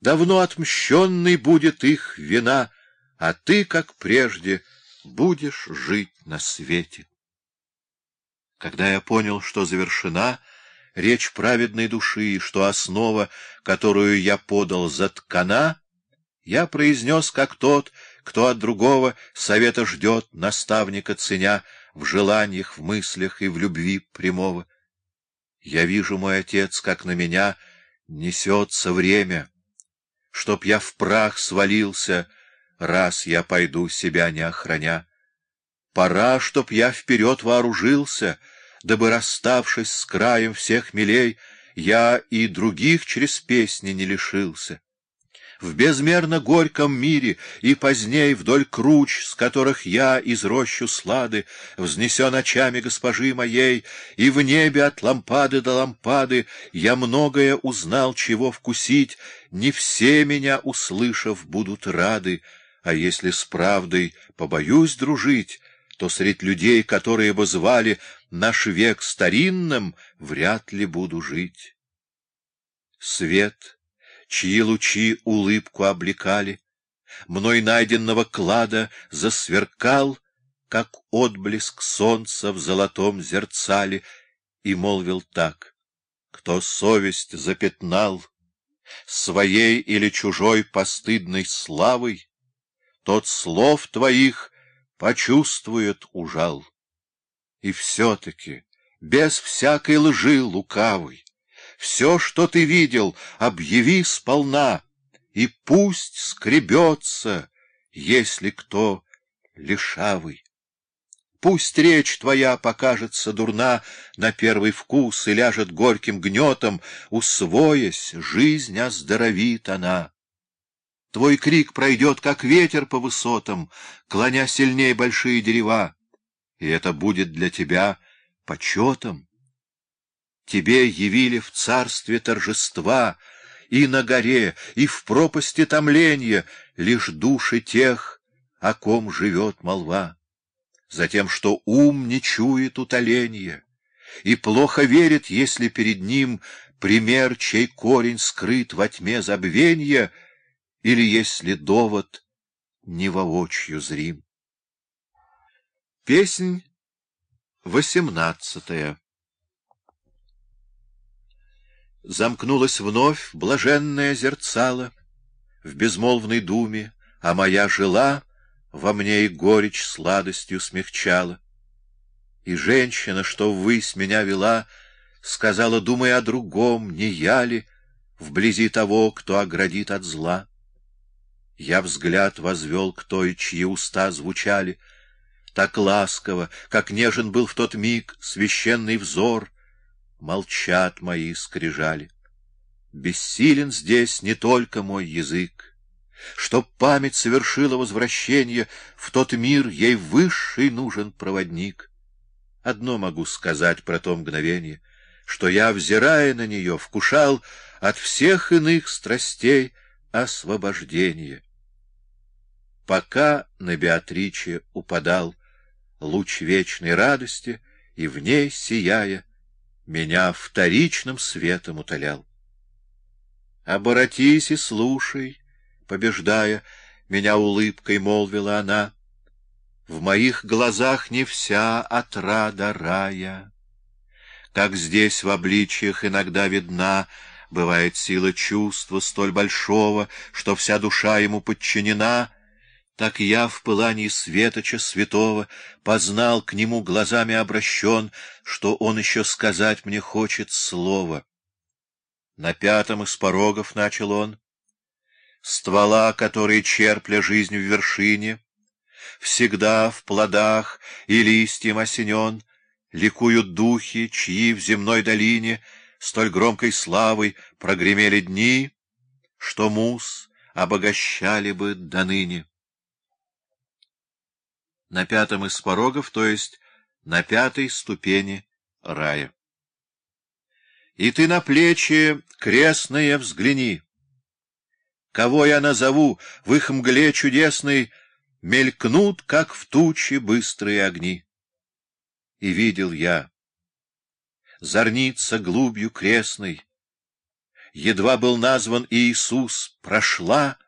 давно отмщенной будет их вина, а ты, как прежде, будешь жить на свете. Когда я понял, что завершена речь праведной души, и что основа, которую я подал, заткана, я произнес, как тот, кто от другого совета ждет, наставника ценя, в желаниях, в мыслях и в любви прямого. Я вижу, мой отец, как на меня несется время, чтоб я в прах свалился, раз я пойду себя не охраня. Пора, чтоб я вперед вооружился, дабы, расставшись с краем всех милей, я и других через песни не лишился в безмерно горьком мире, и поздней вдоль круч, с которых я из рощу слады взнесен очами госпожи моей, и в небе от лампады до лампады я многое узнал, чего вкусить, не все меня, услышав, будут рады, а если с правдой побоюсь дружить, то средь людей, которые бы звали наш век старинным, вряд ли буду жить. Свет — чьи лучи улыбку облекали, мной найденного клада засверкал, как отблеск солнца в золотом зерцале, и молвил так, кто совесть запятнал, своей или чужой постыдной славой, тот слов твоих почувствует ужал. И все-таки, без всякой лжи лукавой, все, что ты видел, объяви сполна, и пусть скребется, если кто лишавый. Пусть речь твоя покажется дурна на первый вкус и ляжет горьким гнетом, усвоясь, жизнь оздоровит она. Твой крик пройдет, как ветер по высотам, клоня сильнее большие дерева, и это будет для тебя почетом. Тебе явили в царстве торжества и на горе, и в пропасти томления лишь души тех, о ком живет молва. Затем, что ум не чует утоления и плохо верит, если перед ним пример, чей корень скрыт во тьме забвенья, или если довод не воочию зрим. Песнь восемнадцатая Замкнулась вновь блаженное зерцало В безмолвной думе, а моя жила Во мне и горечь сладостью смягчала. И женщина, что ввысь меня вела, Сказала, думай о другом, не я ли, Вблизи того, кто оградит от зла. Я взгляд возвел к той, чьи уста звучали, Так ласково, как нежен был в тот миг Священный взор — молчат мои скрижали. Бессилен здесь не только мой язык. Чтоб память совершила возвращение, в тот мир ей высший нужен проводник. Одно могу сказать про то мгновение, что я, взирая на нее, вкушал от всех иных страстей освобождение. Пока на Беатриче упадал луч вечной радости, и в ней, сияя, меня вторичным светом утолял. «Оборотись и слушай», — побеждая, меня улыбкой молвила она, «В моих глазах не вся отрада рая. Как здесь в обличьях иногда видна, бывает сила чувства столь большого, что вся душа ему подчинена — так я в пылании светоча святого познал к нему глазами обращен, что он еще сказать мне хочет слово. На пятом из порогов начал он, ствола, которые черпля жизнь в вершине, всегда в плодах и листьям осенен, ликуют духи, чьи в земной долине столь громкой славой прогремели дни, что мус обогащали бы до ныне на пятом из порогов, то есть на пятой ступени рая. И ты на плечи крестные взгляни. Кого я назову в их мгле чудесной, мелькнут, как в тучи, быстрые огни. И видел я, зорница глубью крестной, едва был назван Иисус, прошла,